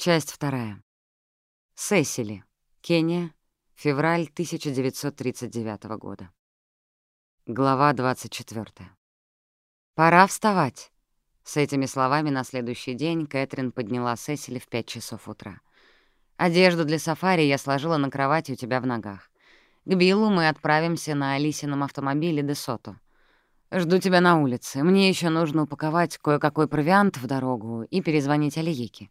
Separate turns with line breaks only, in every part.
Часть вторая. Сесили, Кения, февраль 1939 года. Глава 24. «Пора вставать!» С этими словами на следующий день Кэтрин подняла Сесили в 5 часов утра. «Одежду для сафари я сложила на кровати у тебя в ногах. К Биллу мы отправимся на Алисином автомобиле де Жду тебя на улице. Мне еще нужно упаковать кое-какой провиант в дорогу и перезвонить Алиеке.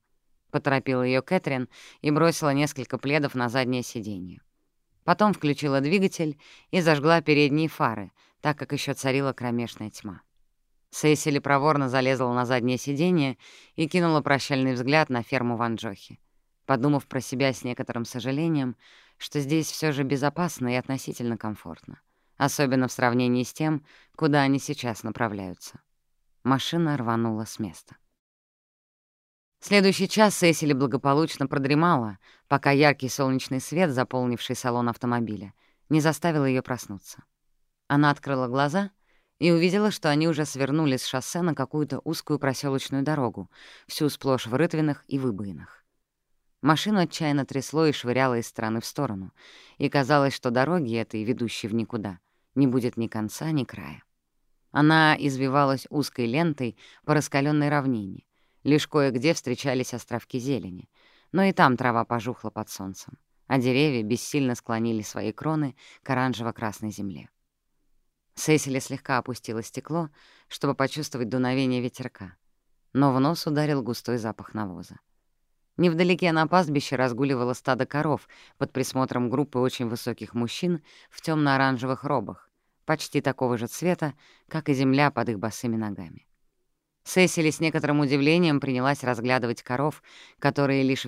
Сообщить ему, что домой ты вернешься только завтра». С этими словами Кэтрин вышла из спальни. В полусонном состоянии Сесили надела на себя куртку хаки и такие же брюки. И то, и другое подошло по размеру почти идеально, в отличие от тяжелых ботинок на шнурках. Ботинки были явно на несколько размеров больше, а у Сесили ножки маленькие, но пришлось смириться, удовольствовавшись тем, что есть. «Запрыгивай в машину», — поторопила ее Кэтрин и бросила несколько пледов на заднее сиденье. Потом включила двигатель и зажгла передние фары, так как еще царила кромешная тьма. Сесили проворно залезла на заднее сиденье и кинула прощальный взгляд на ферму Ванджохи, подумав про себя с некоторым сожалением, что здесь все же безопасно и относительно комфортно, особенно в сравнении с тем, куда они сейчас направляются. Машина рванула с места. Следующий час Сесили благополучно продремала, пока яркий солнечный свет, заполнивший салон автомобиля, не заставил ее проснуться. Она открыла глаза и увидела, что они уже свернули с шоссе на какую-то узкую проселочную дорогу, всю сплошь в рытвинах и выбоинах. Машину отчаянно трясло и швыряло из стороны в сторону, и казалось, что дороги этой, ведущей в никуда, не будет ни конца, ни края. Она извивалась узкой лентой по раскаленной равнине, Лишь кое-где встречались островки зелени, но и там трава пожухла под солнцем, а деревья бессильно склонили свои кроны к оранжево-красной земле. Сесили слегка опустила стекло, чтобы почувствовать дуновение ветерка, но в нос ударил густой запах навоза. Невдалеке на пастбище разгуливало стадо коров под присмотром группы очень высоких мужчин в темно оранжевых робах, почти такого же цвета, как и земля под их босыми ногами. Сесили с некоторым удивлением принялась разглядывать коров, которые лишь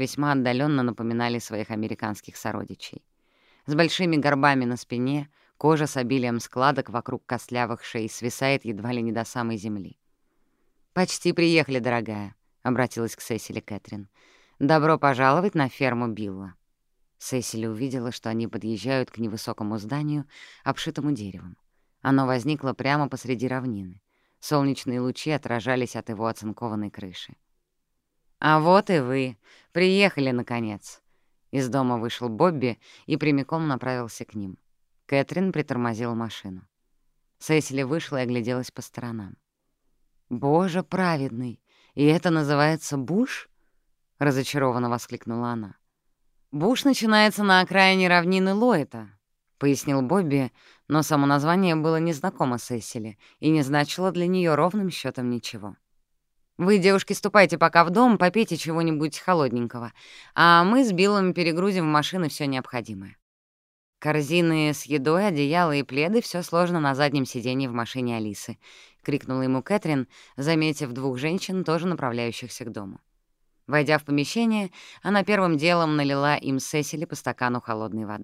весьма отдаленно напоминали своих американских сородичей. С большими горбами на спине, кожа с обилием складок вокруг костлявых шеи свисает едва ли не до самой земли. «Почти приехали, дорогая», — обратилась к Сесили Кэтрин. «Добро пожаловать на ферму Билла». Сесили увидела, что они подъезжают к невысокому зданию, обшитому деревом. Оно возникло прямо посреди равнины. Солнечные лучи отражались от его оцинкованной крыши. «А вот и вы! Приехали, наконец!» Из дома вышел Бобби и прямиком направился к ним. Кэтрин притормозила машину. Сесили вышла и огляделась по сторонам. «Боже праведный! И это называется Буш?» — разочарованно воскликнула она. «Буш начинается на окраине равнины Лоэта», — пояснил Бобби, но само название было незнакомо Сесили и не значило для нее ровным счетом ничего. «Вы, девушки, ступайте пока в дом, попейте чего-нибудь холодненького, а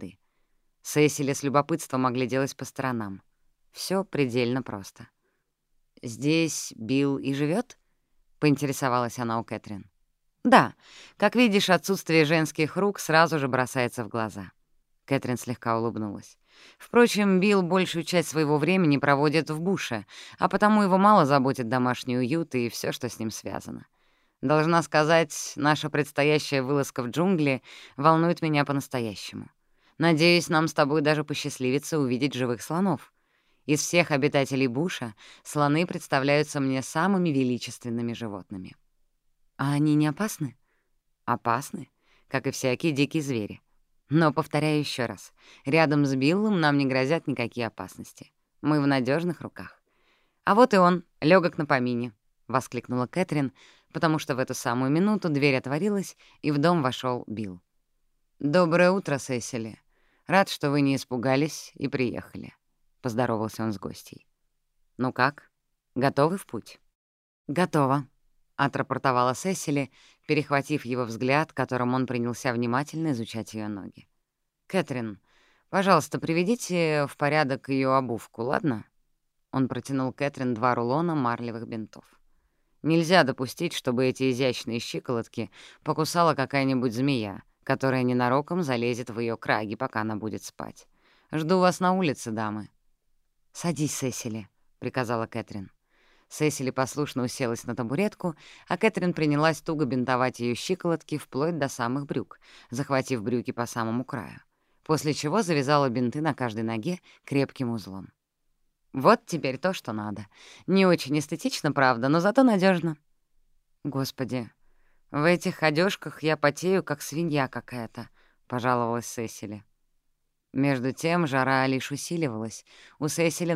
мы с Биллом перегрузим в машины все необходимое». «Корзины с едой, одеяло и пледы — все сложно на заднем сиденье в машине Алисы», — крикнула ему Кэтрин, заметив двух женщин, тоже направляющихся к дому. Войдя в помещение, она первым делом налила им Сесили по стакану холодной воды. Сесили с любопытством огляделась по сторонам. Все предельно просто. «Здесь Билл и живет? поинтересовалась она у Кэтрин. «Да. Как видишь, отсутствие женских рук сразу же бросается в глаза». Кэтрин слегка улыбнулась. Впрочем, Билл большую часть своего времени проводит в буше, а потому его мало заботит домашний уют и все, что с ним связано. Должна сказать, наша предстоящая вылазка в джунгли волнует меня по-настоящему. Надеюсь, нам с тобой даже посчастливится увидеть живых слонов. Из всех обитателей буша слоны представляются мне самыми величественными животными. А они не опасны? Опасны, как и всякие дикие звери. Но, повторяю еще раз, рядом с Биллом нам не грозят никакие опасности. Мы в надежных руках. А вот и он, легок на помине, — воскликнула Кэтрин, потому что в эту самую минуту дверь отворилась, и в дом вошел Билл. «Доброе утро, Сесили. Рад, что вы не испугались и приехали», — поздоровался он с гостей. «Ну как, готовы в путь?» «Готово», — отрапортовала Сесили, перехватив его взгляд, которым он принялся внимательно изучать ее ноги. «Кэтрин, пожалуйста, приведите в порядок ее обувку, ладно?» Он протянул Кэтрин два рулона марлевых бинтов. «Нельзя допустить, чтобы эти изящные щиколотки покусала какая-нибудь змея, которая ненароком залезет в ее краги, пока она будет спать. Жду вас на улице, дамы». «Садись, Сесили», — приказала Кэтрин. Сесили послушно уселась на табуретку, а Кэтрин принялась туго бинтовать ее щиколотки вплоть до самых брюк, захватив брюки по самому краю, после чего завязала бинты на каждой ноге крепким узлом. «Вот теперь то, что надо. Не очень эстетично, правда, но зато надежно. «Господи, в этих одежках я потею, как свинья какая-то», — пожаловалась Сесили. Между тем жара лишь усиливалась, у Сесили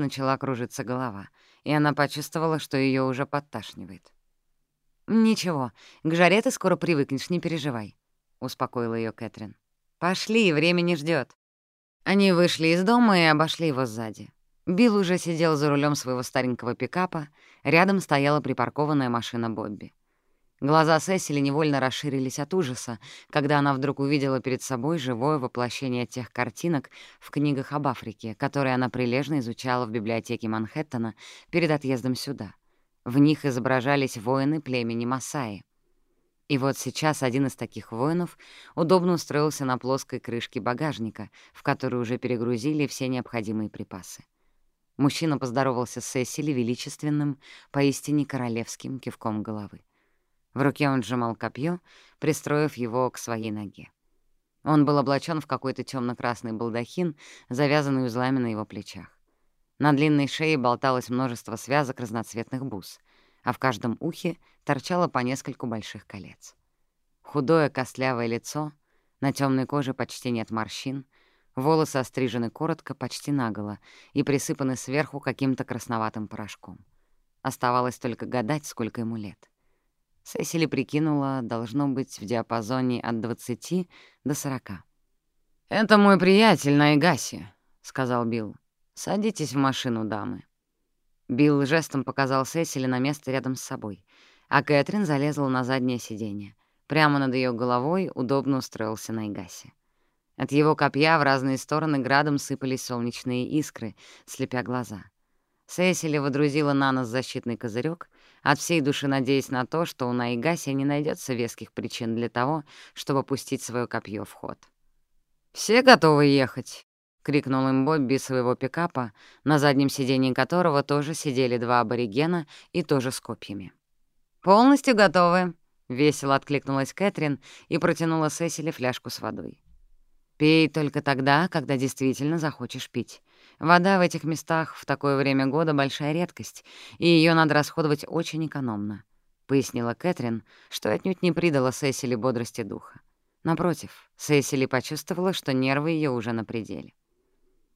начала кружиться голова, и она почувствовала, что ее уже подташнивает. «Ничего, к жаре ты скоро привыкнешь, не переживай», — успокоила ее Кэтрин. «Пошли, время не ждет. Они вышли из дома и обошли его сзади. Билл уже сидел за рулем своего старенького пикапа, рядом стояла припаркованная машина Бобби. Глаза Сесили невольно расширились от ужаса, когда она вдруг увидела перед собой живое воплощение тех картинок в книгах об Африке, которые она прилежно изучала в библиотеке Манхэттена перед отъездом сюда. В них изображались воины племени Масаи. И вот сейчас один из таких воинов удобно устроился на плоской крышке багажника, в которую уже перегрузили все необходимые припасы. Мужчина поздоровался с Сесили величественным, поистине королевским кивком головы. В руке он сжимал копье, пристроив его к своей ноге. Он был облачен в какой-то темно красный балдахин, завязанный узлами на его плечах. На длинной шее болталось множество связок разноцветных бус, а в каждом ухе торчало по нескольку больших колец. Худое костлявое лицо, на темной коже почти нет морщин, волосы острижены коротко, почти наголо, и присыпаны сверху каким-то красноватым порошком. Оставалось только гадать, сколько ему лет. Сесили прикинула, должно быть в диапазоне от 20 до 40. «Это мой приятель Найгаси», — сказал Билл. «Садитесь в машину, дамы». Билл жестом показал Сесили на место рядом с собой, а Кэтрин залезла на заднее сиденье. Прямо над ее головой удобно устроился Найгаси. От его копья в разные стороны градом сыпались солнечные искры, слепя глаза. Сесили водрузила на нос защитный козырек, от всей души надеясь на то, что у Наигаси не найдется веских причин для того, чтобы пустить свое копье в ход. «Все готовы ехать?» — крикнул им Бобби своего пикапа, на заднем сиденье которого тоже сидели два аборигена и тоже с копьями. «Полностью готовы», — весело откликнулась Кэтрин и протянула Сесили фляжку с водой. «Пей только тогда, когда действительно захочешь пить. Вода в этих местах в такое время года — большая редкость, и ее надо расходовать очень экономно», — пояснила Кэтрин, что отнюдь не придала Сесили бодрости духа. Напротив, Сесили почувствовала, что нервы ее уже на пределе.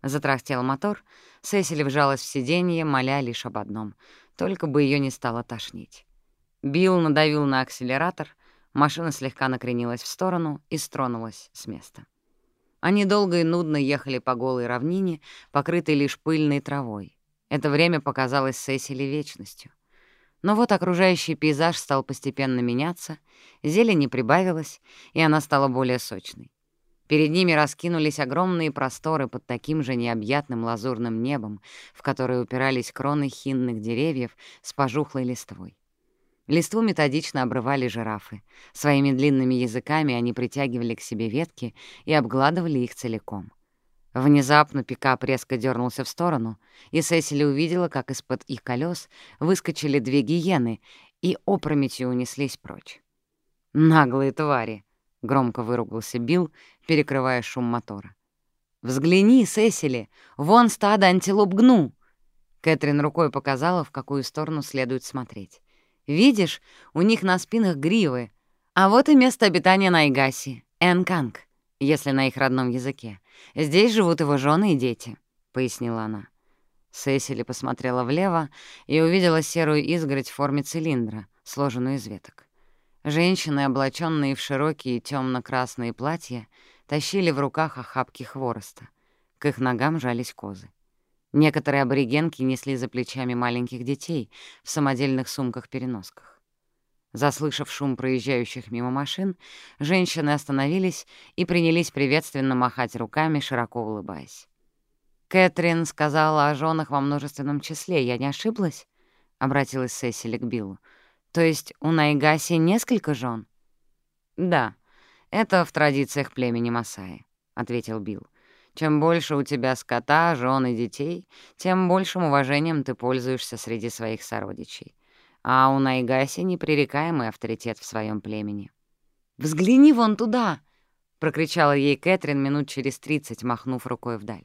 Затрахтел мотор, Сесили вжалась в сиденье, моля лишь об одном — только бы ее не стало тошнить. Билл надавил на акселератор, машина слегка накренилась в сторону и стронулась с места. Они долго и нудно ехали по голой равнине, покрытой лишь пыльной травой. Это время показалось Сесили вечностью. Но вот окружающий пейзаж стал постепенно меняться, зелень не прибавилась, и она стала более сочной. Перед ними раскинулись огромные просторы под таким же необъятным лазурным небом, в которые упирались кроны хинных деревьев с пожухлой листвой. Листву методично обрывали жирафы. Своими длинными языками они притягивали к себе ветки и обгладывали их целиком. Внезапно пикап резко дернулся в сторону, и Сесили увидела, как из-под их колес выскочили две гиены и опрометью унеслись прочь. «Наглые твари!» — громко выругался Билл, перекрывая шум мотора. «Взгляни, Сесили! Вон стадо антилоп гну!» Кэтрин рукой показала, в какую сторону следует смотреть. Видишь, у них на спинах гривы. А вот и место обитания Найгаси — Энканг, если на их родном языке. Здесь живут его жены и дети», — пояснила она. Сесили посмотрела влево и увидела серую изгородь в форме цилиндра, сложенную из веток. Женщины, облаченные в широкие темно красные платья, тащили в руках охапки хвороста. К их ногам жались козы. Некоторые аборигенки несли за плечами маленьких детей в самодельных сумках-переносках. Заслышав шум проезжающих мимо машин, женщины остановились и принялись приветственно махать руками, широко улыбаясь. «Кэтрин сказала о женах во множественном числе, я не ошиблась?» — обратилась Сесили к Биллу. «То есть у Найгаси несколько жен?» «Да, это в традициях племени Масаи», — ответил Билл. «Чем больше у тебя скота, жен и детей, тем большим уважением ты пользуешься среди своих сородичей а у Найгаси непререкаемый авторитет в своем племени. «Взгляни вон туда!» — прокричала ей Кэтрин минут через тридцать, махнув рукой вдаль.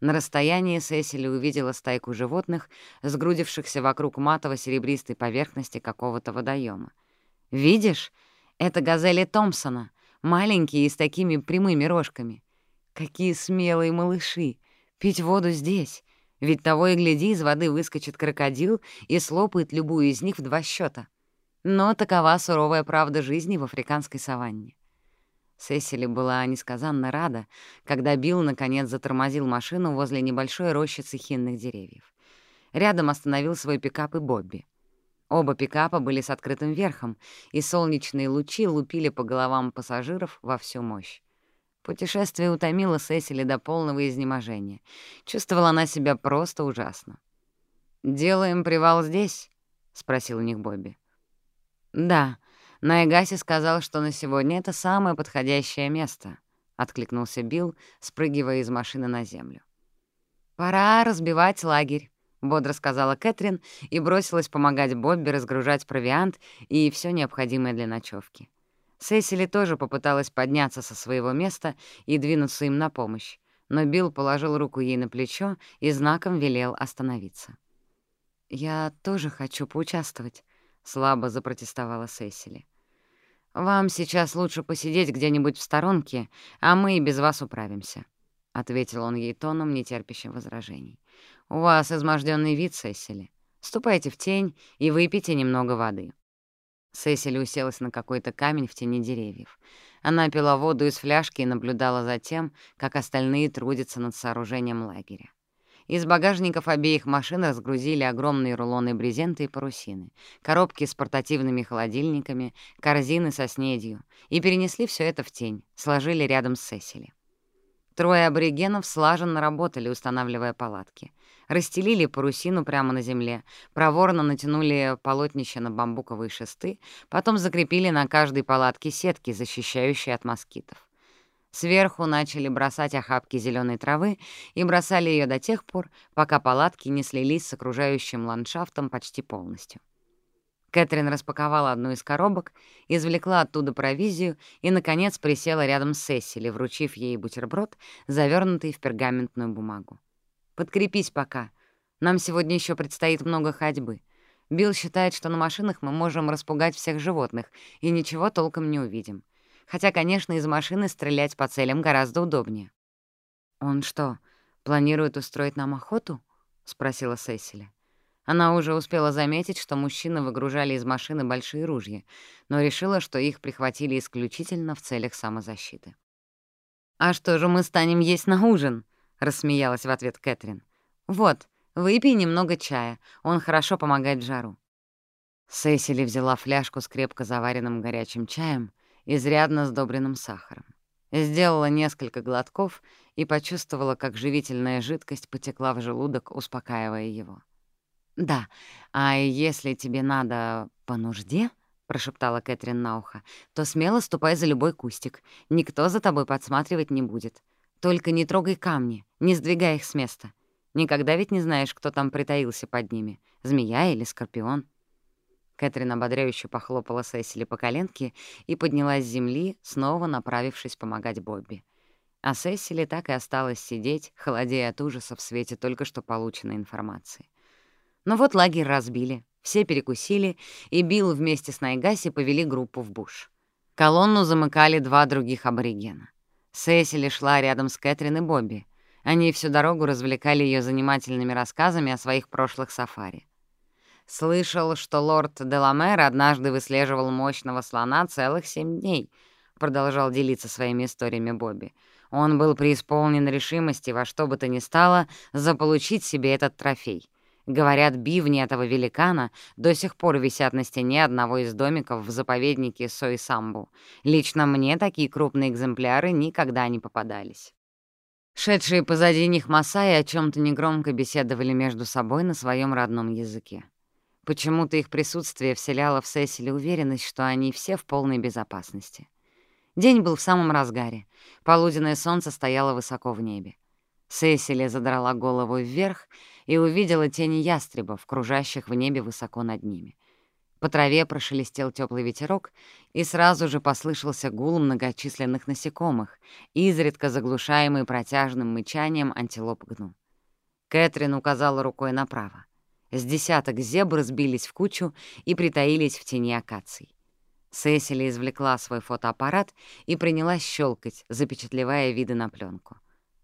На расстоянии Сесили увидела стайку животных, сгрудившихся вокруг матово-серебристой поверхности какого-то водоема. «Видишь? Это газели Томпсона, маленькие и с такими прямыми рожками. Какие смелые малыши! Пить воду здесь! Ведь того и гляди, из воды выскочит крокодил и слопает любую из них в два счета. Но такова суровая правда жизни в африканской саванне. Сесили была несказанно рада, когда Билл наконец затормозил машину возле небольшой рощицы хинных деревьев. Рядом остановил свой пикап и Бобби. Оба пикапа были с открытым верхом, и солнечные лучи лупили по головам пассажиров во всю мощь. Путешествие утомило Сесили до полного изнеможения. Чувствовала она себя просто ужасно. «Делаем привал здесь?» — спросил у них Бобби. «Да, Найгаси сказал, что на сегодня это самое подходящее место», — откликнулся Билл, спрыгивая из машины на землю. «Пора разбивать лагерь», — бодро сказала Кэтрин и бросилась помогать Бобби разгружать провиант и все необходимое для ночевки. Сесили тоже попыталась подняться со своего места и двинуться им на помощь, но Билл положил руку ей на плечо и знаком велел остановиться. «Я тоже хочу поучаствовать», — слабо запротестовала Сесили. «Вам сейчас лучше посидеть где-нибудь в сторонке, а мы и без вас управимся», — ответил он ей тоном, нетерпящим возражений. «У вас изможденный вид, Сесили. Ступайте в тень и выпейте немного воды». Сесили уселась на какой-то камень в тени деревьев. Она пила воду из фляжки и наблюдала за тем, как остальные трудятся над сооружением лагеря. Из багажников обеих машин разгрузили огромные рулоны брезента и парусины, коробки с портативными холодильниками, корзины со снедью и перенесли все это в тень, сложили рядом с Сесили. Трое аборигенов слаженно работали, устанавливая палатки. Расстелили парусину прямо на земле, проворно натянули полотнище на бамбуковые шесты, потом закрепили на каждой палатке сетки, защищающие от москитов. Сверху начали бросать охапки зеленой травы и бросали ее до тех пор, пока палатки не слились с окружающим ландшафтом почти полностью. Кэтрин распаковала одну из коробок, извлекла оттуда провизию и, наконец, присела рядом с Сесили, вручив ей бутерброд, завернутый в пергаментную бумагу. «Подкрепись пока. Нам сегодня еще предстоит много ходьбы. Билл считает, что на машинах мы можем распугать всех животных и ничего толком не увидим. Хотя, конечно, из машины стрелять по целям гораздо удобнее». «Он что, планирует устроить нам охоту?» — спросила Сесили. Она уже успела заметить, что мужчины выгружали из машины большие ружья, но решила, что их прихватили исключительно в целях самозащиты. «А что же мы станем есть на ужин?» — рассмеялась в ответ Кэтрин. «Вот, выпей немного чая, он хорошо помогает в жару». Сесили взяла фляжку с крепко заваренным горячим чаем, изрядно сдобренным сахаром. Сделала несколько глотков и почувствовала, как живительная жидкость потекла в желудок, успокаивая его. «Да, а если тебе надо по нужде, — прошептала Кэтрин на ухо, — то смело ступай за любой кустик. Никто за тобой подсматривать не будет. Только не трогай камни, не сдвигай их с места. Никогда ведь не знаешь, кто там притаился под ними — змея или скорпион. Кэтрин ободряюще похлопала Сесили по коленке и поднялась с земли, снова направившись помогать Бобби. А Сесили так и осталась сидеть, холодея от ужаса в свете только что полученной информации. Но ну вот лагерь разбили, все перекусили, и Билл вместе с Найгаси повели группу в буш. Колонну замыкали два других аборигена — Сесили шла рядом с Кэтрин и Бобби. Они всю дорогу развлекали ее занимательными рассказами о своих прошлых сафари. «Слышал, что лорд Деламер однажды выслеживал мощного слона целых семь дней», — продолжал делиться своими историями Бобби. Он был преисполнен решимости во что бы то ни стало заполучить себе этот трофей — Говорят, бивни этого великана до сих пор висят на стене одного из домиков в заповеднике Сойсамбу. Лично мне такие крупные экземпляры никогда не попадались. Шедшие позади них Масаи о чем то негромко беседовали между собой на своем родном языке. Почему-то их присутствие вселяло в Сесили уверенность, что они все в полной безопасности. День был в самом разгаре. Полуденное солнце стояло высоко в небе. Сесили задрала голову вверх и увидела тени ястребов, кружащих в небе высоко над ними. По траве прошелестел теплый ветерок, и сразу же послышался гул многочисленных насекомых, изредка заглушаемый протяжным мычанием антилоп гну. Кэтрин указала рукой направо. С десяток зебр сбились в кучу и притаились в тени акаций. Сесили извлекла свой фотоаппарат и принялась щелкать, запечатлевая виды на пленку.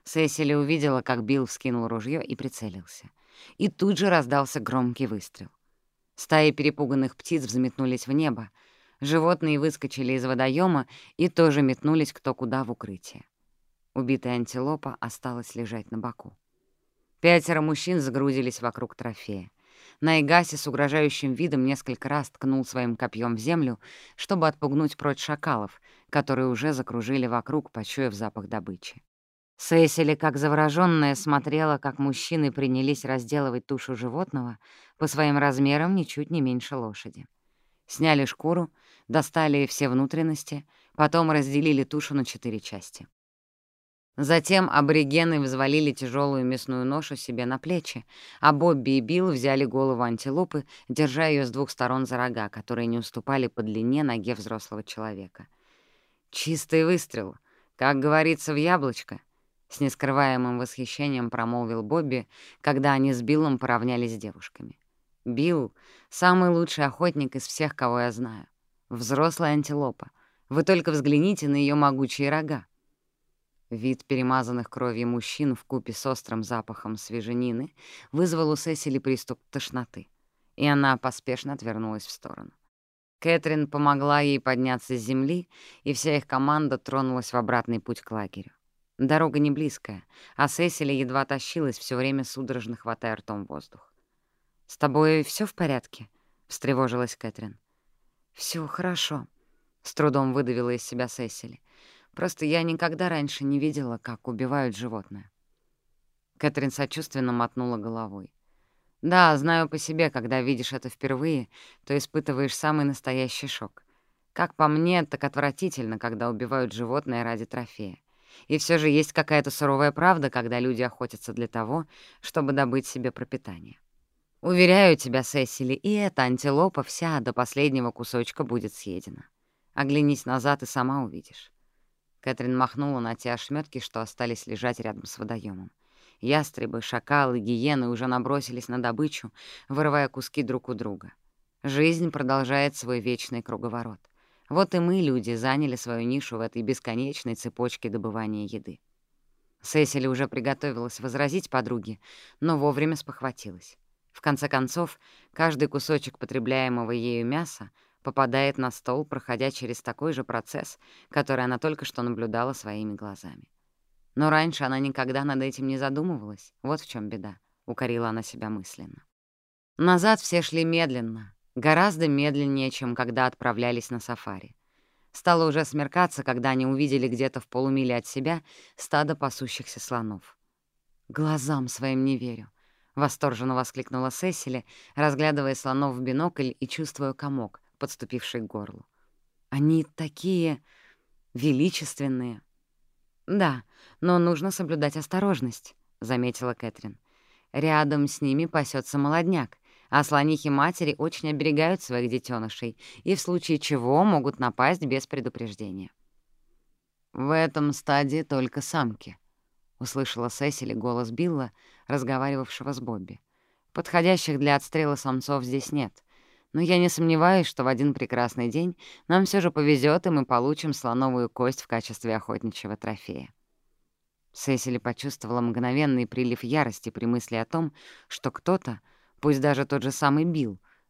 Оставалось лишь надеяться, что фотографии хоть в малой степени смогут передать невероятную красоту окружающего ландшафта. Правда, каждый шаг в тяжеленных бутсах давался с огромным трудом. В какой-то момент Сесили даже засомневалась, сможет ли она вообще идти дальше. Но тут Билл сделал женщинам предупреждающий знак, жестом приказав затаиться в высокой траве и махнув рукой в сторону большого водоема ярдах в ста от них. Сам же Билл в сопровождении Бобби и Найгаси стали, крадучись, пробираться вперед. Найгаси шел, держа копье наперевес. Билл и Бобби несли свои тяжелые ружья на плечах. Водоем кишел всяческой живностью, но Сесили заметила, как Билл указал мужчинам на стадо больших полосатых животных. У некоторых на головах красовались величественные изогнутые рога. «Винторогая антилопа», — шепотом пояснила ей Кэтрин. Сесили увидела, как Билл вскинул ружье и прицелился. И тут же раздался громкий выстрел. Стаи перепуганных птиц взметнулись в небо. Животные выскочили из водоема и тоже метнулись кто куда в укрытие. Убитая антилопа осталась лежать на боку. Пятеро мужчин загрузились вокруг трофея. Найгаси с угрожающим видом несколько раз ткнул своим копьем в землю, чтобы отпугнуть прочь шакалов, которые уже закружили вокруг, почуяв запах добычи. Сесили, как заворожённая, смотрела, как мужчины принялись разделывать тушу животного по своим размерам ничуть не меньше лошади. Сняли шкуру, достали все внутренности, потом разделили тушу на четыре части. Затем аборигены взвалили тяжелую мясную ношу себе на плечи, а Бобби и Билл взяли голову антилопы, держа ее с двух сторон за рога, которые не уступали по длине ноге взрослого человека. «Чистый выстрел, как говорится, в яблочко», с нескрываемым восхищением промолвил Бобби, когда они с Биллом поравнялись с девушками. «Билл — самый лучший охотник из всех, кого я знаю. Взрослая антилопа. Вы только взгляните на ее могучие рога». Вид перемазанных кровью мужчин в купе с острым запахом свеженины вызвал у Сесили приступ тошноты, и она поспешно отвернулась в сторону. Кэтрин помогла ей подняться с земли, и вся их команда тронулась в обратный путь к лагерю. Дорога не близкая, а Сесили едва тащилась, все время судорожно хватая ртом воздух. «С тобой все в порядке?» — встревожилась Кэтрин. Все хорошо», — с трудом выдавила из себя Сесили. «Просто я никогда раньше не видела, как убивают животное». Кэтрин сочувственно мотнула головой. «Да, знаю по себе, когда видишь это впервые, то испытываешь самый настоящий шок. Как по мне, так отвратительно, когда убивают животное ради трофея. И все же есть какая-то суровая правда, когда люди охотятся для того, чтобы добыть себе пропитание. Уверяю тебя, Сесили, и эта антилопа вся до последнего кусочка будет съедена. Оглянись назад и сама увидишь. Кэтрин махнула на те ошметки, что остались лежать рядом с водоемом. Ястребы, шакалы, гиены уже набросились на добычу, вырывая куски друг у друга. Жизнь продолжает свой вечный круговорот. Вот и мы, люди, заняли свою нишу в этой бесконечной цепочке добывания еды. Сесили уже приготовилась возразить подруге, но вовремя спохватилась. В конце концов, каждый кусочек потребляемого ею мяса попадает на стол, проходя через такой же процесс, который она только что наблюдала своими глазами. Но раньше она никогда над этим не задумывалась. Вот в чем беда, — укорила она себя мысленно. Назад все шли медленно, Гораздо медленнее, чем когда отправлялись на сафари. Стало уже смеркаться, когда они увидели где-то в полумиле от себя стадо пасущихся слонов. «Глазам своим не верю», — — восторженно воскликнула Сесили, разглядывая слонов в бинокль и чувствуя комок, подступивший к горлу. «Они такие величественные». «Да, но нужно соблюдать осторожность», — заметила Кэтрин. «Рядом с ними пасется молодняк, а слонихи-матери очень оберегают своих детенышей и в случае чего могут напасть без предупреждения». «В этом стадии только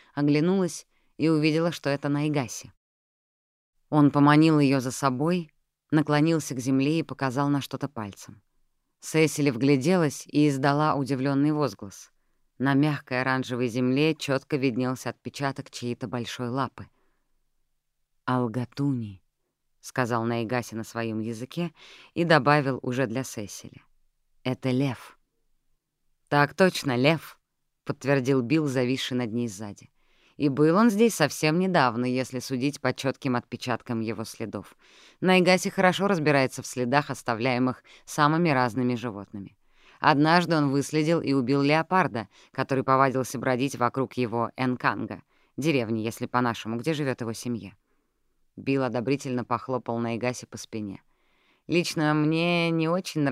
самки», — услышала Сесили голос Билла, разговаривавшего с Бобби. «Подходящих для отстрела самцов здесь нет, но я не сомневаюсь, что в один прекрасный день нам все же повезет, и мы получим слоновую кость в качестве охотничьего трофея». Сесили почувствовала мгновенный прилив ярости при мысли о том, что кто-то, пусть даже тот же самый Билл, может поднять руку на таких красивых животных. Сесили пристально вглядывалась в стадо слонов, медленно бредущее по саванне. Слоны детеныши вились возле ног своих мамаш, не отставая от них ни на шаг. Сесили почти физически ощущала, как вибрирует под ней земля, сотрясаемая тяжелой поступью слонов. Внезапно кто-то тронул ее за плечо. Сесили отвела взгляд от созерцания стада слонов, оглянулась и увидела, что это Найгаси. Он поманил ее за собой, наклонился к земле и показал на что-то пальцем. Сесили вгляделась и издала удивленный возглас. На мягкой оранжевой земле четко виднелся отпечаток чьей-то большой лапы. «Алгатуни», — сказал Найгаси на своем языке и добавил уже для Сесили. «Это лев». «Так точно, лев», — подтвердил Билл, зависший над ней сзади. И был он здесь совсем недавно, если судить по четким отпечаткам его следов. Найгаси хорошо разбирается в следах, оставляемых самыми разными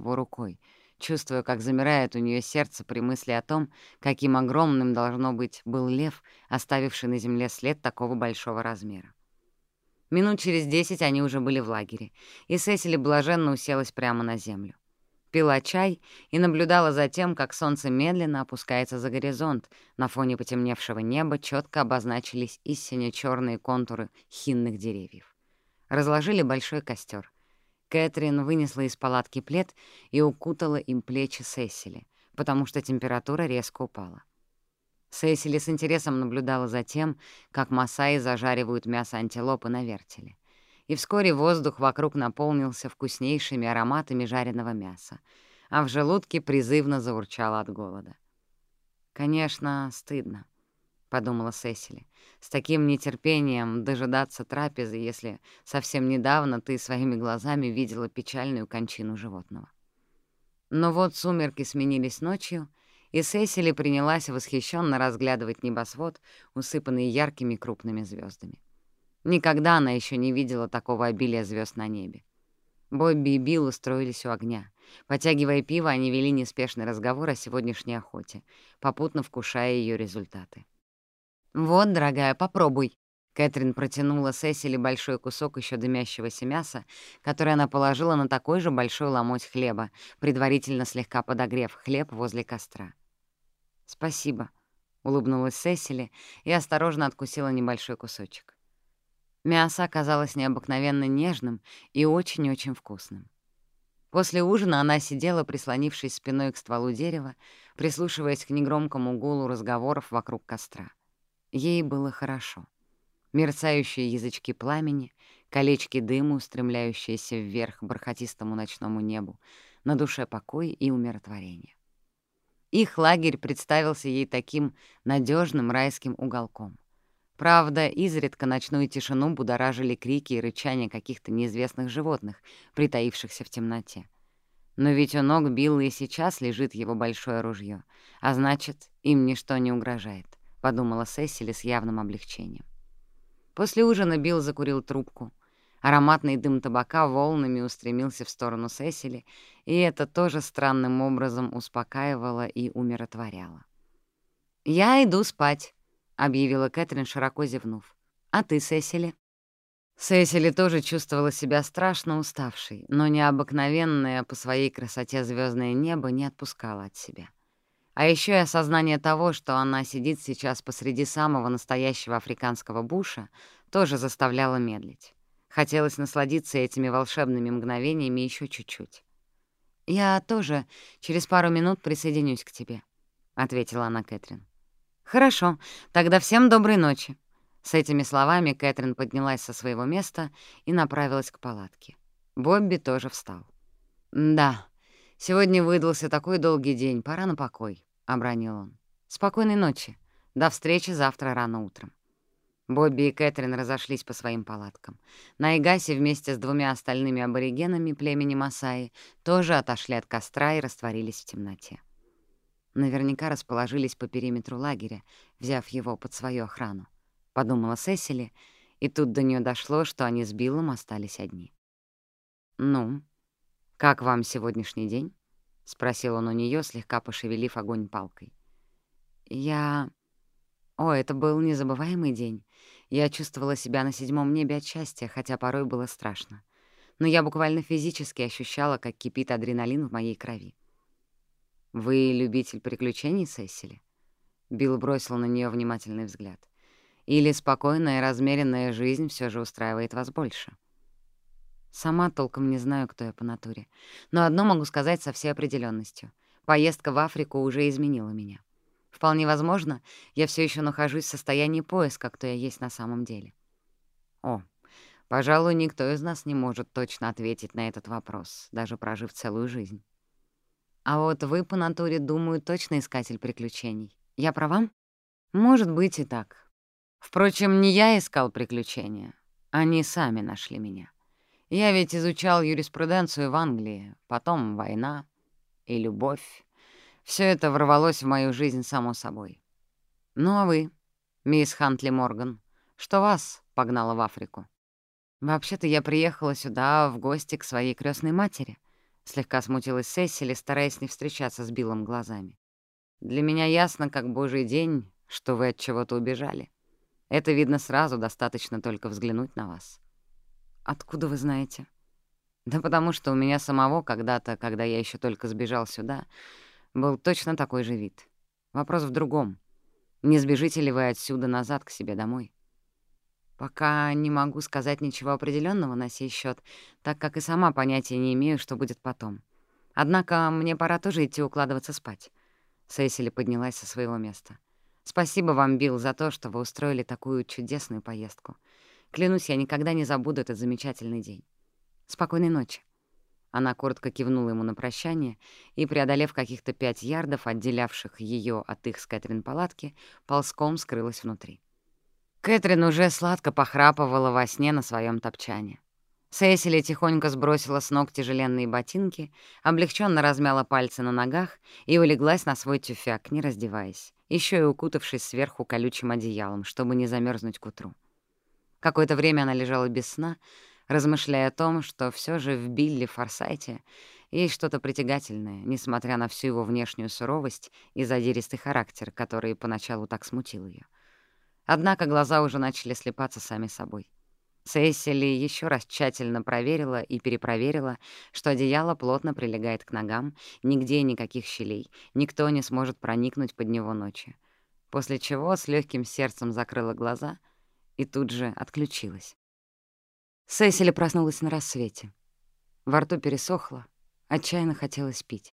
животными. Однажды он выследил и убил леопарда, который повадился бродить вокруг его Энканга, деревни, если по-нашему, где живет его семья. Билл одобрительно похлопал Найгаси по спине. Лично мне не очень нравится, что следы льва обнаружились почти рядом с нашим лагерем. Нам всем действительно следует соблюдать величайшую осторожность. Мужчины отошли немного в сторону, что-то сосредоточенно обсуждая между собой. А Сесили так и осталась стоять на месте, заворожённо разглядывая отпечаток лапы льва. Не удержалась и с опаской коснулась его рукой, чувствуя, как замирает у нее сердце при мысли о том, каким огромным, должно быть, был лев, оставивший на земле след такого большого размера. Минут через десять они уже были в лагере, и Сесили блаженно уселась прямо на землю. Пила чай и наблюдала за тем, как солнце медленно опускается за горизонт. На фоне потемневшего неба четко обозначились и сине-чёрные контуры хинных деревьев. Разложили большой костер. Кэтрин вынесла из палатки плед и укутала им плечи Сесили, потому что температура резко упала. Сесили с интересом наблюдала за тем, как масаи зажаривают мясо антилопы на вертеле. И вскоре воздух вокруг наполнился вкуснейшими ароматами жареного мяса, а в желудке призывно заурчало от голода. «Конечно, стыдно», — подумала Сесили, — «с таким нетерпением дожидаться трапезы, если совсем недавно ты своими глазами видела печальную кончину животного». Но вот сумерки сменились ночью, и Сесили принялась восхищенно разглядывать небосвод, усыпанный яркими крупными звездами. Никогда она еще не видела такого обилия звезд на небе. Бобби и Билл устроились у огня. Потягивая пиво, они вели неспешный разговор о сегодняшней охоте, попутно вкушая ее результаты. «Вот, дорогая, попробуй», Кэтрин протянула Сесили большой кусок еще дымящегося мяса, который она положила на такой же большой ломоть хлеба, предварительно слегка подогрев хлеб возле костра. «Спасибо», — улыбнулась Сесили и осторожно откусила небольшой кусочек. Мясо оказалось необыкновенно нежным и очень-очень вкусным. После ужина она сидела, прислонившись спиной к стволу дерева, прислушиваясь к негромкому гулу разговоров вокруг костра. Ей было хорошо мерцающие язычки пламени, колечки дыма, устремляющиеся вверх бархатистому ночному небу, на душе покой и умиротворение. Их лагерь представился ей таким надежным райским уголком. Правда, изредка ночную тишину будоражили крики и рычания каких-то неизвестных животных, притаившихся в темноте. Но ведь у ног Билла и сейчас лежит его большое ружье, а значит, им ничто не угрожает, — подумала Сесили с явным облегчением. После ужина Билл закурил трубку, Ароматный дым табака волнами устремился в сторону Сесили, и это тоже странным образом успокаивало и умиротворяло. «Я иду спать», — объявила Кэтрин, широко зевнув. «А ты, Сесили?» Сесили тоже чувствовала себя страшно уставшей, но необыкновенное по своей красоте звездное небо не отпускало от себя. А еще и осознание того, что она сидит сейчас посреди самого настоящего африканского буша, тоже заставляло медлить. Хотелось насладиться этими волшебными мгновениями еще чуть-чуть. «Я тоже через пару минут присоединюсь к тебе», — ответила она Кэтрин. «Хорошо, тогда всем доброй ночи». С этими словами Кэтрин поднялась со своего места и направилась к палатке. Бобби тоже встал. «Да, сегодня выдался такой долгий день, пора на покой», — обронил он. «Спокойной ночи. До встречи завтра рано утром». Бобби и Кэтрин разошлись по своим палаткам. Найгаси вместе с двумя остальными аборигенами племени Масаи тоже отошли от костра и растворились в темноте. Наверняка расположились по периметру лагеря, взяв его под свою охрану, — подумала Сесили, и тут до нее дошло, что они с Биллом остались одни. «Ну, как вам сегодняшний день?» — спросил он у нее, слегка пошевелив огонь палкой. «Я...» О, это был незабываемый день. Я чувствовала себя на седьмом небе от счастья, хотя порой было страшно. Но я буквально физически ощущала, как кипит адреналин в моей крови. «Вы любитель приключений, Сесили?» Билл бросил на нее внимательный взгляд. «Или спокойная, размеренная жизнь все же устраивает вас больше?» Сама толком не знаю, кто я по натуре. Но одно могу сказать со всей определенностью: Поездка в Африку уже изменила меня. Вполне возможно, я все еще нахожусь в состоянии поиска, кто я есть на самом деле. О, пожалуй, никто из нас не может точно ответить на этот вопрос, даже прожив целую жизнь. А вот вы по натуре, думаю, точно искатель приключений. Я права? Может быть и так. Впрочем, не я искал приключения. Они сами нашли меня. Я ведь изучал юриспруденцию в Англии, потом война и любовь. Все это ворвалось в мою жизнь само собой. Ну а вы, мисс Хантли Морган, что вас погнало в Африку? Вообще-то я приехала сюда в гости к своей крестной матери. Слегка смутилась Сесили, стараясь не встречаться с Биллом глазами. Для меня ясно, как божий день, что вы от чего-то убежали. Это видно сразу, достаточно только взглянуть на вас. Откуда вы знаете? Да потому что у меня самого когда-то, когда я еще только сбежал сюда, был точно такой же вид. Вопрос в другом. Не сбежите ли вы отсюда назад к себе домой? Пока не могу сказать ничего определенного на сей счет, так как и сама понятия не имею, что будет потом. Однако мне пора тоже идти укладываться спать. Сесили поднялась со своего места. «Спасибо вам, Билл, за то, что вы устроили такую чудесную поездку. Клянусь, я никогда не забуду этот замечательный день. Спокойной ночи». Она коротко кивнула ему на прощание и, преодолев каких-то пять ярдов, отделявших ее от их с Кэтрин палатки, ползком скрылась внутри. Кэтрин уже сладко похрапывала во сне на своем топчане. Сесили тихонько сбросила с ног тяжеленные ботинки, облегченно размяла пальцы на ногах и улеглась на свой тюфяк, не раздеваясь, еще и укутавшись сверху колючим одеялом, чтобы не замерзнуть к утру. Какое-то время она лежала без сна, размышляя о том, что все же в Билли Форсайте есть что-то притягательное, несмотря на всю его внешнюю суровость и задиристый характер, который поначалу так смутил ее. Однако глаза уже начали слепаться сами собой. Сесили еще раз тщательно проверила и перепроверила, что одеяло плотно прилегает к ногам, нигде никаких щелей, никто не сможет проникнуть под него ночью. После чего с легким сердцем закрыла глаза — и тут же отключилась. Сесили проснулась на рассвете. Во рту пересохло, отчаянно хотелось пить.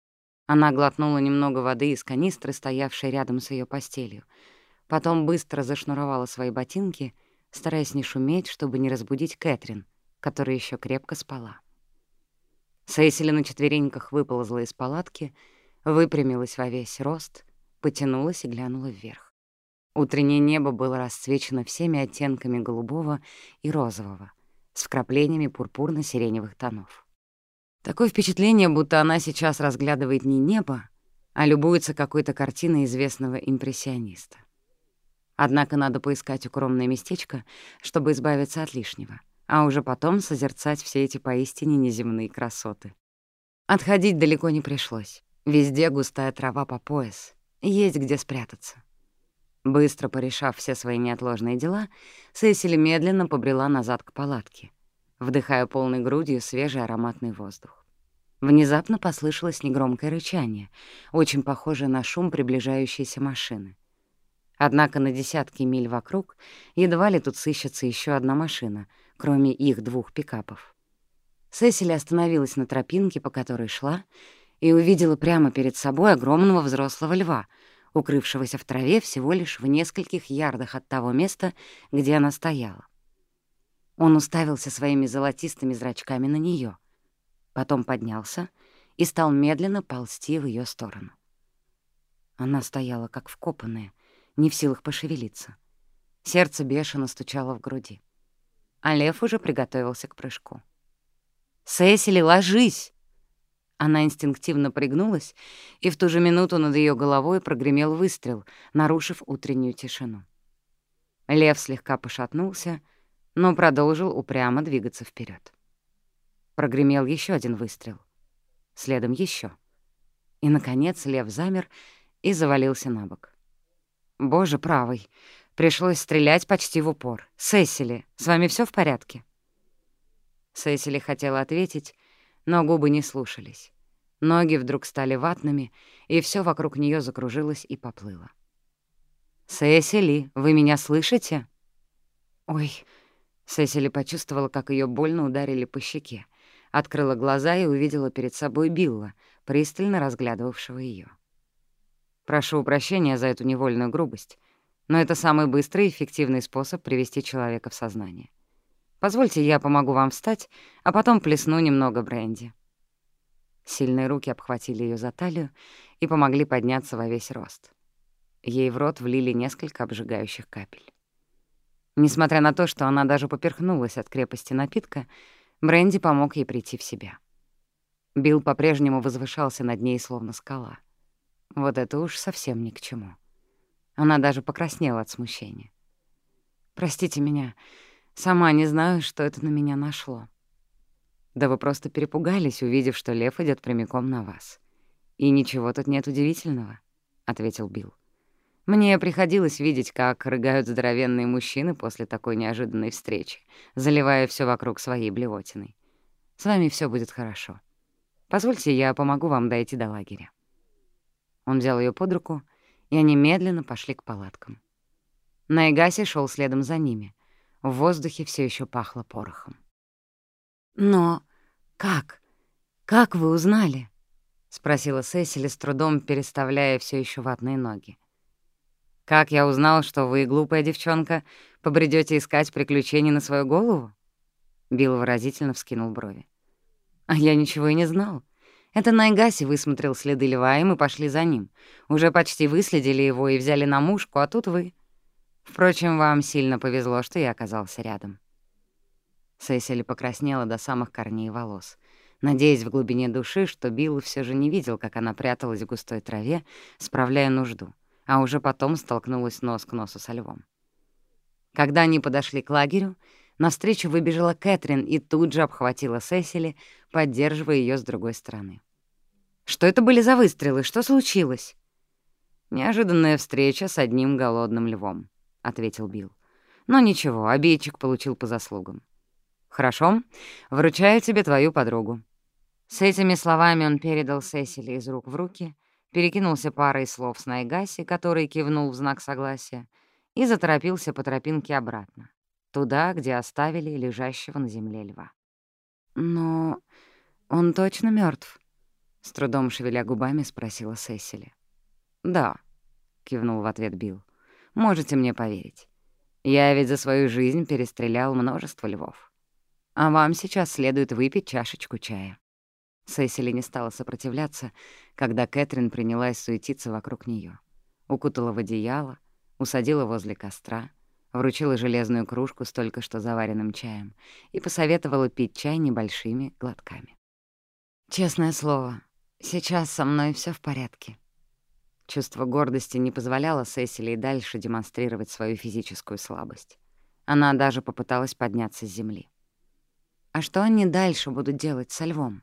Она глотнула немного воды из канистры, стоявшей рядом с ее постелью. Потом быстро зашнуровала свои ботинки, стараясь не шуметь, чтобы не разбудить Кэтрин, которая еще крепко спала. Сесили на четвереньках выползла из палатки, выпрямилась во весь рост, потянулась и глянула вверх. Утреннее небо было расцвечено всеми оттенками голубого и розового — с вкраплениями пурпурно-сиреневых тонов. Такое впечатление, будто она сейчас разглядывает не небо, а любуется какой-то картиной известного импрессиониста. Однако надо поискать укромное местечко, чтобы избавиться от лишнего, а уже потом созерцать все эти поистине неземные красоты. Отходить далеко не пришлось. Везде густая трава по пояс. Есть где спрятаться. Быстро порешав все свои неотложные дела, Сесили медленно побрела назад к палатке, вдыхая полной грудью свежий ароматный воздух. Внезапно послышалось негромкое рычание, очень похожее на шум приближающейся машины. Однако на десятки миль вокруг едва ли тут сыщется еще одна машина, кроме их двух пикапов. Сесили остановилась на тропинке, по которой шла, и увидела прямо перед собой огромного взрослого льва — укрывшегося в траве всего лишь в нескольких ярдах от того места, где она стояла. Он уставился своими золотистыми зрачками на нее, потом поднялся и стал медленно ползти в ее сторону. Она стояла как вкопанная, не в силах пошевелиться. Сердце бешено стучало в груди. А лев уже приготовился к прыжку. «Сесили, ложись!» Она инстинктивно пригнулась, и в ту же минуту над ее головой прогремел выстрел, нарушив утреннюю тишину. Лев слегка пошатнулся, но продолжил упрямо двигаться вперед. Прогремел еще один выстрел. Следом еще. И, наконец, лев замер и завалился на бок. «Боже правый! Пришлось стрелять почти в упор. Сесили, с вами все в порядке?» Сесили хотела ответить, но губы не слушались. Ноги вдруг стали ватными, и все вокруг нее закружилось и поплыло. «Сесили, вы меня слышите?» «Ой!» — Сесили почувствовала, как ее больно ударили по щеке. Открыла глаза и увидела перед собой Билла, пристально разглядывавшего ее. «Прошу прощения за эту невольную грубость, но это самый быстрый и эффективный способ привести человека в сознание. Позвольте, я помогу вам встать, а потом плесну немного бренди». Сильные руки обхватили ее за талию и помогли подняться во весь рост. Ей в рот влили несколько обжигающих капель. Несмотря на то, что она даже поперхнулась от крепости напитка, Бренди помог ей прийти в себя. Билл по-прежнему возвышался над ней, словно скала. Вот это уж совсем ни к чему. Она даже покраснела от смущения. «Простите меня, Сама не знаю, что это на меня нашло. Да вы просто перепугались, увидев, что лев идет прямиком на вас. И ничего тут нет удивительного, — ответил Билл. Мне приходилось видеть, как рыгают здоровенные мужчины после такой неожиданной встречи, заливая все вокруг своей блевотиной. С вами все будет хорошо. Позвольте, я помогу вам дойти до лагеря. Он взял ее под руку, и они медленно пошли к палаткам. Найгаси шел следом за ними — в воздухе все еще пахло порохом. «Но как? Как вы узнали?» — спросила Сесили с трудом, переставляя все еще ватные ноги. «Как я узнал, что вы, глупая девчонка, побредете искать приключений на свою голову?» Билл выразительно вскинул брови. «А я ничего и не знал. Это Найгаси высмотрел следы льва, и мы пошли за ним. Уже почти выследили его и взяли на мушку, а тут вы. Впрочем, вам сильно повезло, что я оказался рядом». Сесили покраснела до самых корней волос, надеясь в глубине души, что Билл все же не видел, как она пряталась в густой траве, справляя нужду, а уже потом столкнулась нос к носу со львом. Когда они подошли к лагерю, навстречу выбежала Кэтрин и тут же обхватила Сесили, поддерживая ее с другой стороны. «Что это были за выстрелы? Что случилось?» Неожиданная встреча с одним голодным львом. — ответил Билл. «Но ничего, обидчик получил по заслугам». «Хорошо, вручаю тебе твою подругу». С этими словами он передал Сесили из рук в руки, перекинулся парой слов с Найгаси, который кивнул в знак согласия, и заторопился по тропинке обратно, туда, где оставили лежащего на земле льва. «Но он точно мертв? с трудом шевеля губами спросила Сесили. «Да», — кивнул в ответ Можете мне поверить. Я ведь за свою жизнь перестрелял множество львов. А вам сейчас следует выпить чашечку чая». Сесили не стала сопротивляться, когда Кэтрин принялась суетиться вокруг нее, Укутала в одеяло, усадила возле костра, вручила железную кружку с только что заваренным чаем и посоветовала пить чай небольшими глотками. «Честное слово, сейчас со мной все в порядке», Чувство гордости не позволяло Сесили и дальше демонстрировать свою физическую слабость. Она даже попыталась подняться с земли. А что они дальше будут делать со львом?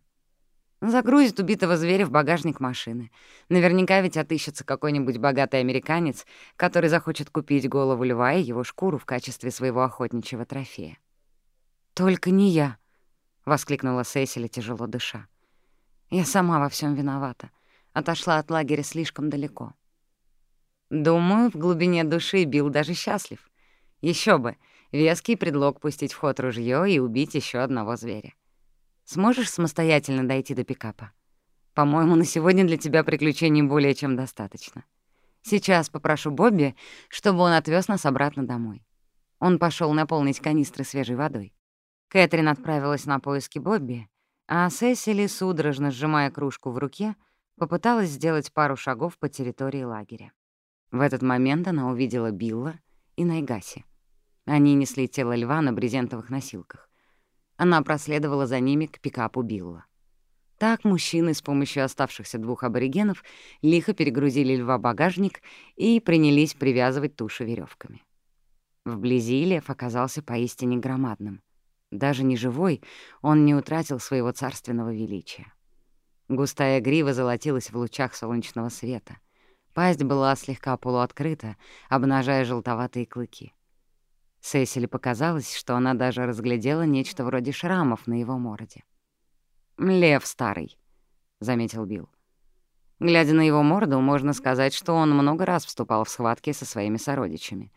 Загрузит убитого зверя в багажник машины. Наверняка ведь отыщется какой-нибудь богатый американец, который захочет купить голову льва и его шкуру в качестве своего охотничьего трофея. «Только не я!» — воскликнула Сесили, тяжело дыша. «Я сама во всем виновата. Отошла от лагеря слишком далеко». Думаю, в глубине души Билл даже счастлив. Еще бы, веский предлог пустить в ход ружье и убить еще одного зверя. Сможешь самостоятельно дойти до пикапа? По-моему, на сегодня для тебя приключений более чем достаточно. Сейчас попрошу Бобби, чтобы он отвез нас обратно домой. Он пошел наполнить канистры свежей водой. Кэтрин отправилась на поиски Бобби, а Сесили, судорожно сжимая кружку в руке, Попыталась сделать пару шагов по территории лагеря. В этот момент она увидела Билла и Найгаси. Они несли тело льва на брезентовых носилках. Она проследовала за ними к пикапу Билла. Так мужчины с помощью оставшихся двух аборигенов лихо перегрузили льва багажник и принялись привязывать тушу веревками. Вблизи лев оказался поистине громадным. Даже не живой, он не утратил своего царственного величия. Густая грива золотилась в лучах солнечного света. Пасть была слегка полуоткрыта, обнажая желтоватые клыки. Сесили показалось, что она даже разглядела нечто вроде шрамов на его морде. «Лев старый», — заметил Билл. Глядя на его морду, можно сказать, что он много раз вступал в схватки со своими сородичами.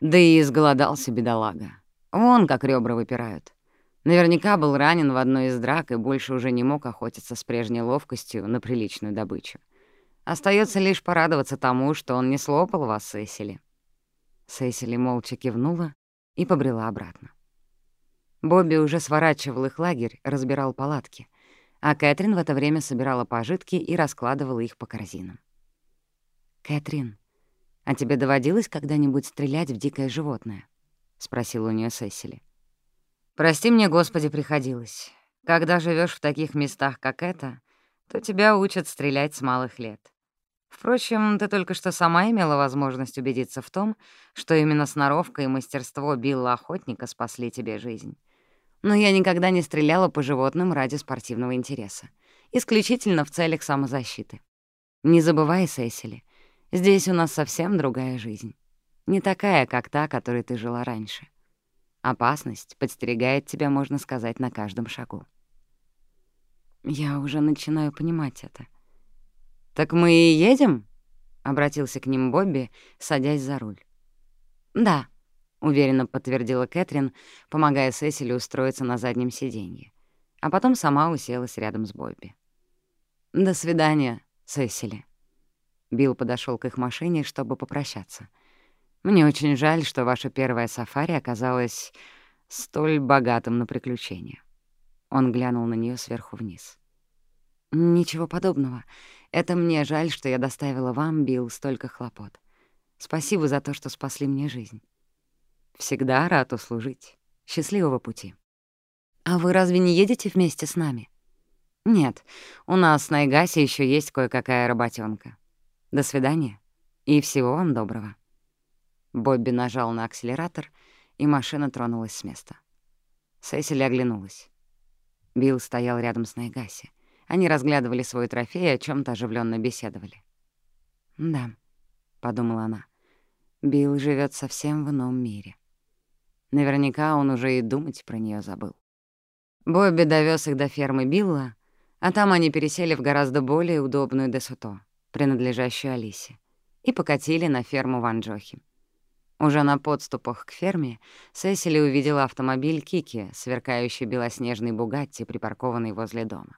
Да и изголодался бедолага. Вон как ребра выпирают. Наверняка был ранен в одной из драк и больше уже не мог охотиться с прежней ловкостью на приличную добычу. Остается лишь порадоваться тому, что он не слопал вас, Сесили. Сесили молча кивнула и побрела обратно. Бобби уже сворачивал их лагерь, разбирал палатки, а Кэтрин в это время собирала пожитки и раскладывала их по корзинам. «Кэтрин, а тебе доводилось когда-нибудь стрелять в дикое животное?» — спросила у нее Сесили. Прости мне, Господи, приходилось. Когда живешь в таких местах, как это, то тебя учат стрелять с малых лет. Впрочем, ты только что сама имела возможность убедиться в том, что именно сноровка и мастерство Билла Охотника спасли тебе жизнь. Но я никогда не стреляла по животным ради спортивного интереса. Исключительно в целях самозащиты. Не забывай, Сесили, здесь у нас совсем другая жизнь. Не такая, как та, которой ты жила раньше. — опасность, подстерегает тебя, можно сказать, на каждом шагу. Я уже начинаю понимать это. «Так мы и едем?» — обратился к ним Бобби, садясь за руль. «Да», — уверенно подтвердила Кэтрин, помогая Сесили устроиться на заднем сиденье, а потом сама уселась рядом с Бобби. «До свидания, Сесили». Билл подошел к их машине, чтобы попрощаться — «Мне очень жаль, что ваша первая сафари оказалась столь богатым на приключения». Он глянул на нее сверху вниз. «Ничего подобного. Это мне жаль, что я доставила вам, Билл, столько хлопот. Спасибо за то, что спасли мне жизнь. Всегда рад услужить. Счастливого пути. А вы разве не едете вместе с нами? Нет, у нас на Игасе еще есть кое-какая работенка. До свидания и всего вам доброго. Бобби нажал на акселератор, и машина тронулась с места. Сесили оглянулась. Билл стоял рядом с Найгаси. Они разглядывали свой трофей и о чем то оживленно беседовали. «Да», — подумала она, — «Билл живет совсем в ином мире. Наверняка он уже и думать про нее забыл». Бобби довез их до фермы Билла, а там они пересели в гораздо более удобную Десуто, принадлежащую Алисе, и покатили на ферму Ванджохи. Уже на подступах к ферме Сесили увидела автомобиль Кики, сверкающий белоснежный Бугатти, припаркованный возле дома.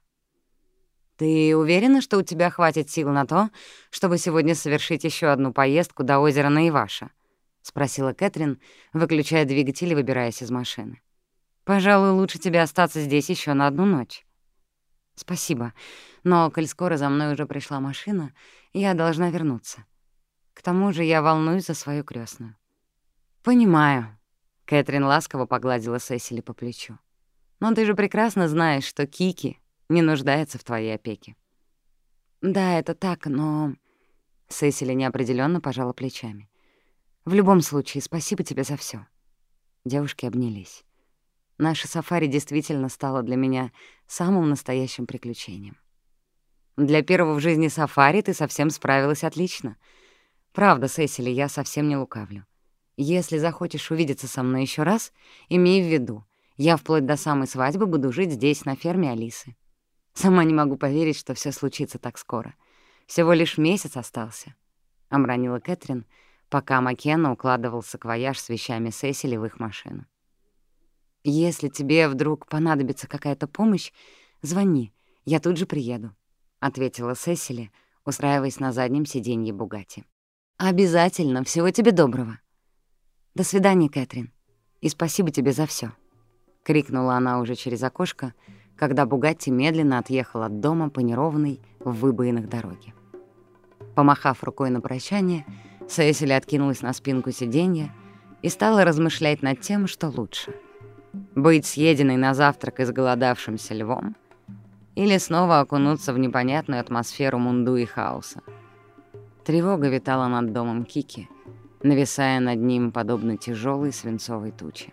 «Ты уверена, что у тебя хватит сил на то, чтобы сегодня совершить еще одну поездку до озера Наиваша?» — спросила Кэтрин, выключая двигатель и выбираясь из машины. «Пожалуй, лучше тебе остаться здесь еще на одну ночь». «Спасибо, но, коль скоро за мной уже пришла Понимаю. Кэтрин ласково погладила Сесили по плечу. Но ты же прекрасно знаешь, что Кики не нуждается в твоей опеке. Да, это так, но... Сесили неопределенно пожала плечами. В любом случае, спасибо тебе за все. Девушки обнялись. Наше сафари действительно стало для меня самым настоящим приключением. Для первого в жизни сафари ты совсем справилась отлично. Правда, Сесили, я совсем не лукавлю. Если захочешь увидеться со мной еще раз, имей в виду, я вплоть до самой свадьбы буду жить здесь, на ферме Алисы. Сама не могу поверить, что все случится так скоро. Всего лишь месяц остался, — обронила Кэтрин, пока Маккенна укладывал саквояж с вещами Сесили в их машину. «Если тебе вдруг понадобится какая-то помощь, звони, я тут же приеду», — ответила Сесили, устраиваясь на заднем сиденье Бугати. «Обязательно. Всего тебе доброго». «До свидания, Кэтрин. И спасибо тебе за все. крикнула она уже через окошко, когда Бугатти медленно отъехал от дома по неровной в выбоинах дороге. Помахав рукой на прощание, Сесили откинулась на спинку сиденья и стала размышлять над тем, что лучше — быть съеденной на завтрак изголодавшимся львом или снова окунуться в непонятную атмосферу мунду и хаоса. Тревога витала над домом Кики, нависая над ним подобно тяжелой свинцовой туче.